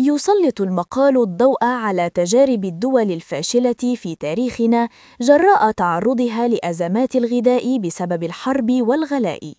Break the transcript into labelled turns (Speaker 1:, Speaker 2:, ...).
Speaker 1: يسلط المقال الضوء على تجارب الدول الفاشلة في تاريخنا جراء تعرضها لأزمات الغذاء بسبب الحرب والغلاء.